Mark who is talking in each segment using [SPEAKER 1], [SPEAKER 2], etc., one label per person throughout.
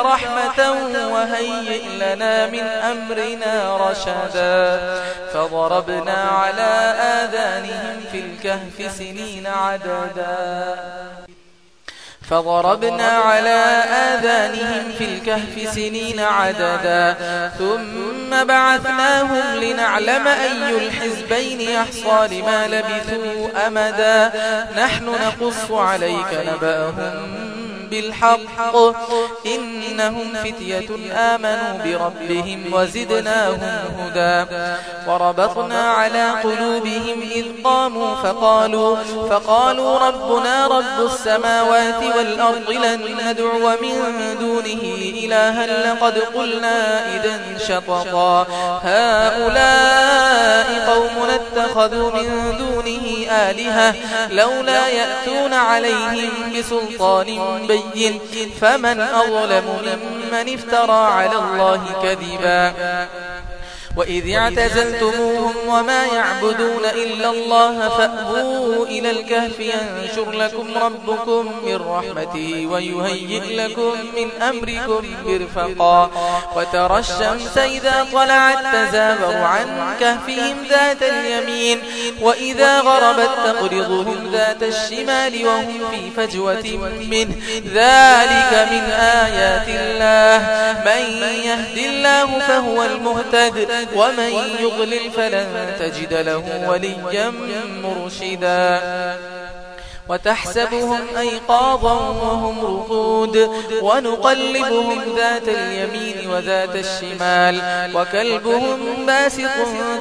[SPEAKER 1] رحمة وهيئ لنا من أمرنا رشدا. فضربنا على آذانهم في الكهف سنين عددا. فضربنا على آذانهم في الكهف سنين عددا. ثم بعثناهم لنعلم أي الحزبين يحصى لما لبثوا أمدا. نحن نقص عليك نبأهم بالحق. إنهم فتية آمنوا بربهم وزدناهم هدى. وربطنا على قلوبهم إذ قاموا فقالوا, فقالوا ربنا رب السماوات والأرض لن ندعو من دونه إلها لقد قلنا إذا شططا. هؤلاء قومنا اتخذوا من دونه آلهة لولا يأتون عليهم بسلطان بيان بغي فمن أظلم ممن افترى على الله كذبا وإذ اعتزلتموهم وما يعبدون إلا الله فأبوا إلى الكهف ينشر لكم ربكم من رحمته ويهيئ لكم من أمركم برفقا وترى الشمس إذا طلعت تزابر عن كهفهم ذات اليمين وإذا غربت تقرضهم ذات الشمال وهم في فجوة منه ذلك من آيات الله من يهد الله فهو المهتد ومن يضلل فلن تجد له وليا مرشدا. وتحسبهم أيقاظا وهم رقود ونقلبهم ذات اليمين وذات الشمال وكلبهم باسق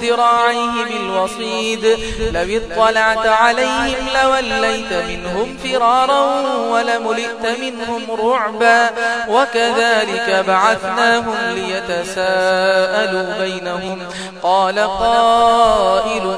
[SPEAKER 1] ذراعيه بالوصيد. لو اطلعت عليهم لوليت منهم فرارا ولملئت منهم رعبا. وكذلك بعثناهم ليتساءلوا بينهم. قال قائل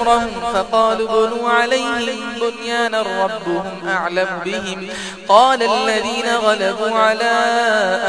[SPEAKER 1] أمرهم فقالوا بنوا عليهم بنيانا ربهم أعلم بهم. قال الذين غلبوا على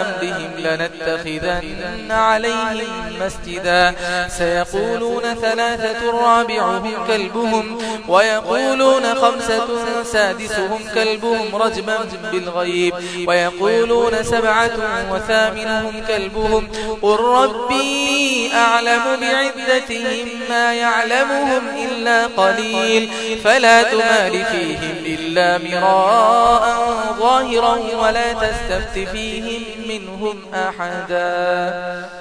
[SPEAKER 1] أمرهم لنتخذن عليهم مسجدا. سيقولون ثلاثة رابعهم كلبهم ويقولون خمسة سادسهم كلبهم رجما بالغيب ويقولون سبعة وثامنهم كلبهم. قل ربي أعلم بعدتهم ما يعلمهم إلا قليل. فلا تمال فيهم إلا مراء ظاهرا ولا تستفت فيهم منهم أحدا.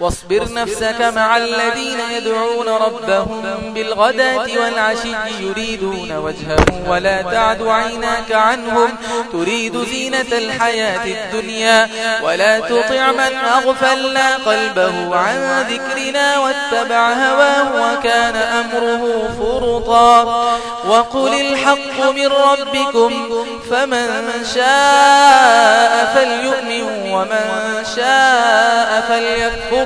[SPEAKER 1] واصبر نفسك مع الذين يدعون ربهم بالغداة والعشي يريدون وجهه ولا تعد عيناك عنهم. تريد زينة الحياة الدنيا ولا تطع من أغفلنا قلبه عن ذكرنا واتبع هواه وكان أمره فرطا. وقل الحق من ربكم فمن شاء فليؤمن ومن شاء فليكفر.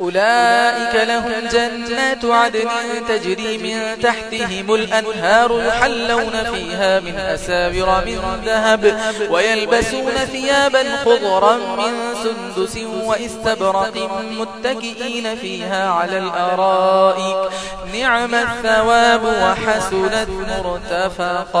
[SPEAKER 1] أولئك لهم جنات عدن تجري من تحتهم الأنهار يحلون فيها من أسابر من ذهب ويلبسون ثيابا خضرا من سندس وإستبرق متكئين فيها على الأرائك نعم الثواب وحسنت مرتفقا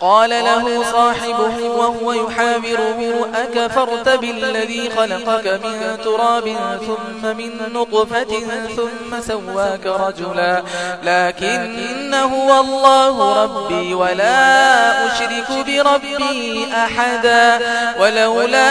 [SPEAKER 1] قال له صاحبه وهو يحاوره أكفرت بالذي خلقك من تراب ثم من نقفة ثم سواك رجلا لكن هو الله ربي ولا أشرك بربي أحدا ولولا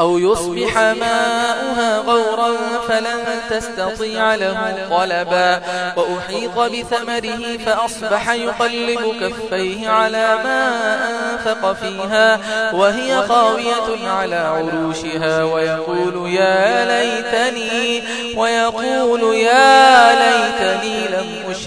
[SPEAKER 1] أو يصبح ماءها غورا فلن تستطيع له طلبا وأحيط بثمره فأصبح يقلب كفيه على ما أنفق فيها وهي خاوية على عروشها ويقول يا ليتني ويقول يا ليتني لم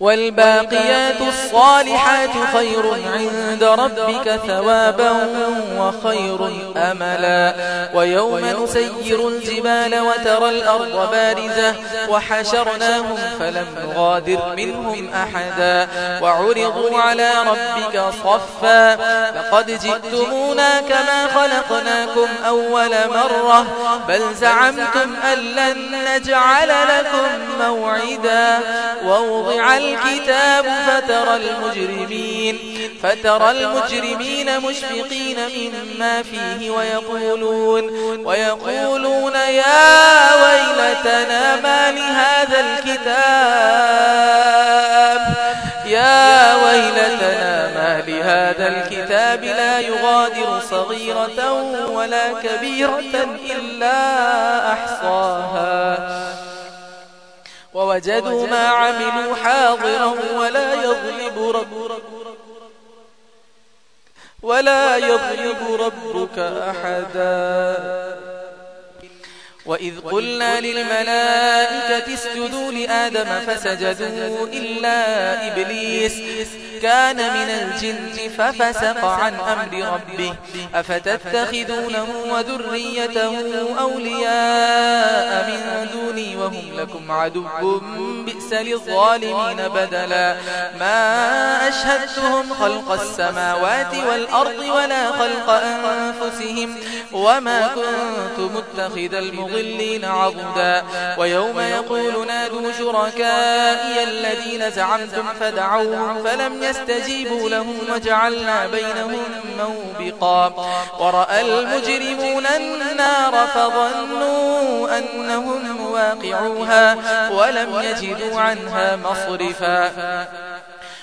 [SPEAKER 1] والباقيات الصالحات خير عند ربك ثوابا وخير أملا. ويوم نسير الجبال وترى الأرض بارزة وحشرناهم فلم نغادر منهم أحدا. وعرضوا على ربك صفا. لقد جئتمونا كما خلقناكم أول مرة. بل زعمتم أن لن نجعل لكم موعدا. ووضع الكتاب فترى المجرمين فترى المجرمين مشفقين مما فيه ويقولون ويقولون يا ويلتنا ما لهذا الكتاب؟ يا ويلتنا ما لهذا الكتاب لا يغادر صغيرة ولا كبيرة إلا أحصاها. ووجدوا ما عملوا حاضرا ولا يظلم ربك ولا يظلم ربك أحدا. وإذ قلنا للملائكة اسجدوا لآدم فسجدوا إلا إبليس كان من الجن ففسق عن أمر ربه أفتتخذونه وذريته أولياء من دوني وهم لكم عدو بئس للظالمين بدلا ما أشهدتهم خلق السماوات والأرض ولا خلق أنفسهم وما كنت متخذ المضلين عضدا ويوم يقول نادوا شركائي الذين زعمتم فدعوهم فلم يستجيبوا لهم وجعلنا بينهم موبقا ورأى المجرمون النار فظنوا أنهم واقعوها ولم يجدوا عنها مصرفا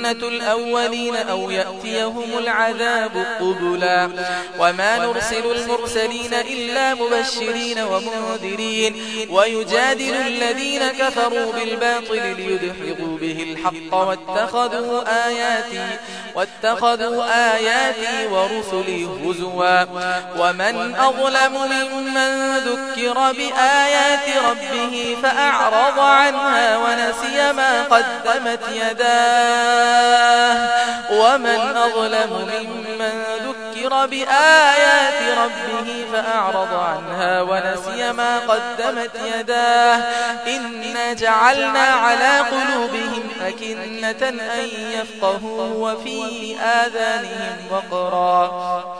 [SPEAKER 1] سنة الأولين أو يأتيهم العذاب قبلا وما نرسل المرسلين إلا مبشرين ومنذرين ويجادل الذين كفروا بالباطل ليدحضوا به الحق واتخذوا آياتي واتخذوا آياتي ورسلي هزوا ومن أظلم ممن ذكر بآيات ربه فأعرض عنها ونسي ما قدمت يداه ومن أظلم ممن ذكر بآيات ربه فأعرض عنها ونسي ما قدمت يداه إنا جعلنا على قلوبهم أكنة أن يفقهوا وفي آذانهم وقرا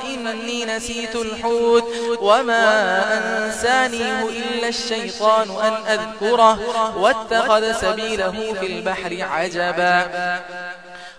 [SPEAKER 1] إني نسيت الحوت وما أنسانيه إلا الشيطان أن أذكره واتخذ سبيله في البحر عجبا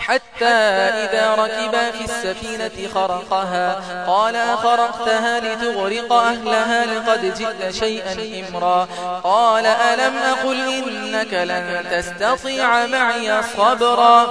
[SPEAKER 1] حتى إذا ركبا في السفينة خرقها. قال خرقتها لتغرق أهلها لقد جئت شيئا إمرا. قال ألم أقل إنك لن تستطيع معي صبرا؟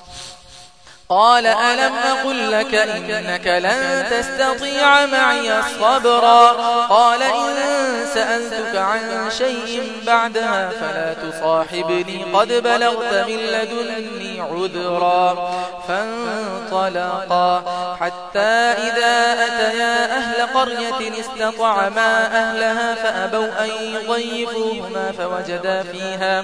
[SPEAKER 1] قال ألم أقل لك إنك لن تستطيع معي الصبرا قال إن سألتك عن شيء بعدها فلا تصاحبني قد بلغت من لدني عذرا. فانطلقا. حتى إذا أتيا أهل قرية استطعما أهلها فأبوا أن يضيفوهما فوجدا فيها.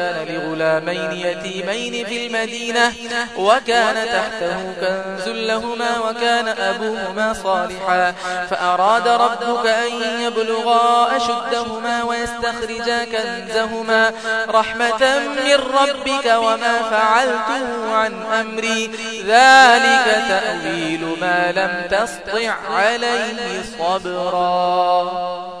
[SPEAKER 1] كان لغلامين يتيمين في المدينة وكان تحته كنز لهما وكان أبوهما صالحا فأراد ربك أن يبلغا أشدهما ويستخرجا كنزهما رحمة من ربك وما فعلته عن أمري ذلك تأويل ما لم تستطع عليه صبرا.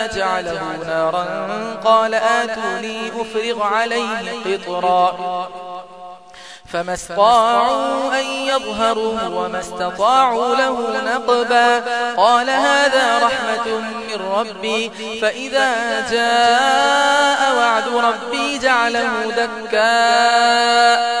[SPEAKER 1] جعله نارا قال آتوني أفرغ عليه قطرا فما استطاعوا أن يظهروه وما استطاعوا له نقبا قال هذا رحمة من ربي فإذا جاء وعد ربي جعله دكا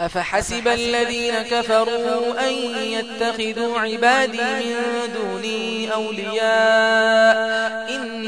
[SPEAKER 1] أفحسب الذين كفروا أن يتخذوا عبادي من دوني أولياء إن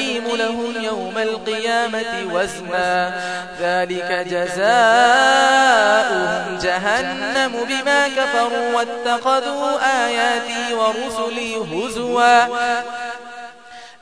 [SPEAKER 1] نقيم لهم يوم القيامة وزنا. ذلك جزاؤهم جهنم بما كفروا واتخذوا آياتي ورسلي هزوا.